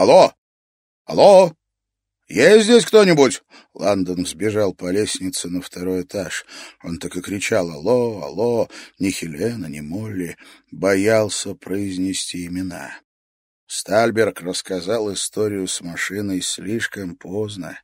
Алло! Алло! Есть здесь кто-нибудь?» Ландон сбежал по лестнице на второй этаж. Он так и кричал «Алло! Алло!» Ни Хелена, ни Молли. Боялся произнести имена. Стальберг рассказал историю с машиной слишком поздно.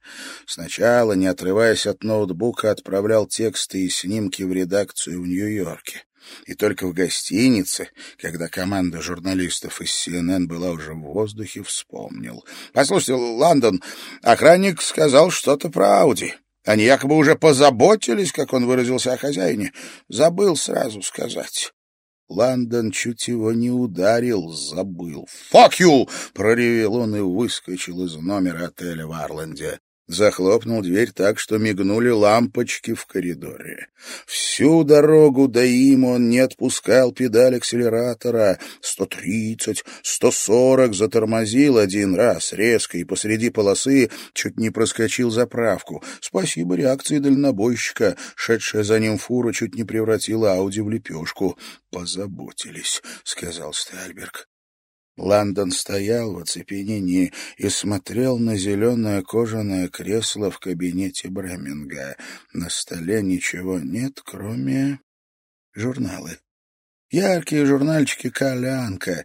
Сначала, не отрываясь от ноутбука, отправлял тексты и снимки в редакцию в Нью-Йорке. И только в гостинице, когда команда журналистов из CNN была уже в воздухе, вспомнил. «Послушайте, Лондон, охранник сказал что-то про Ауди. Они якобы уже позаботились, как он выразился о хозяине. Забыл сразу сказать». Лондон чуть его не ударил, забыл. «Fuck you!» — проревел он и выскочил из номера отеля в Арленде. Захлопнул дверь так, что мигнули лампочки в коридоре. Всю дорогу до им он не отпускал педаль акселератора. Сто тридцать, сто сорок затормозил один раз резко и посреди полосы чуть не проскочил заправку. Спасибо реакции дальнобойщика. Шедшая за ним фура чуть не превратила Ауди в лепешку. «Позаботились», — сказал Стальберг. Лондон стоял в оцепенении и смотрел на зеленое кожаное кресло в кабинете Бреминга. На столе ничего нет, кроме журналы. Яркие журнальчики «Калянка»,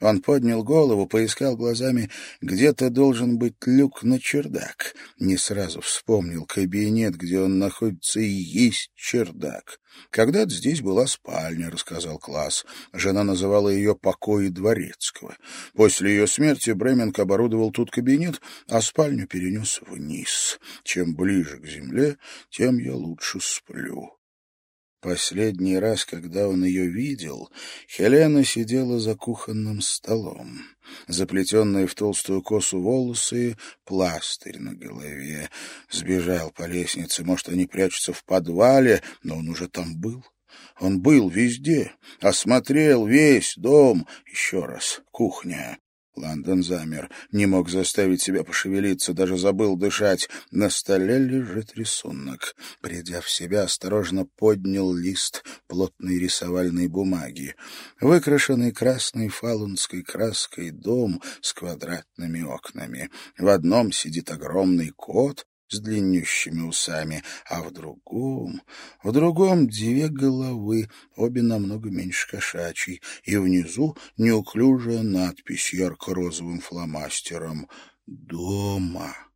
он поднял голову, поискал глазами. Где-то должен быть люк на чердак. Не сразу вспомнил кабинет, где он находится, и есть чердак. Когда-то здесь была спальня, рассказал класс. Жена называла ее покои дворецкого. После ее смерти Бременк оборудовал тут кабинет, а спальню перенес вниз. Чем ближе к земле, тем я лучше сплю. Последний раз, когда он ее видел, Хелена сидела за кухонным столом. Заплетенные в толстую косу волосы, пластырь на голове. Сбежал по лестнице, может, они прячутся в подвале, но он уже там был. Он был везде, осмотрел весь дом. Еще раз, кухня, Лондон замер, не мог заставить себя пошевелиться, даже забыл дышать. На столе лежит рисунок. Придя в себя, осторожно поднял лист плотной рисовальной бумаги. Выкрашенный красной фалунской краской дом с квадратными окнами. В одном сидит огромный кот, с длиннющими усами, а в другом, в другом две головы, обе намного меньше кошачьей, и внизу неуклюжая надпись ярко-розовым фломастером «Дома».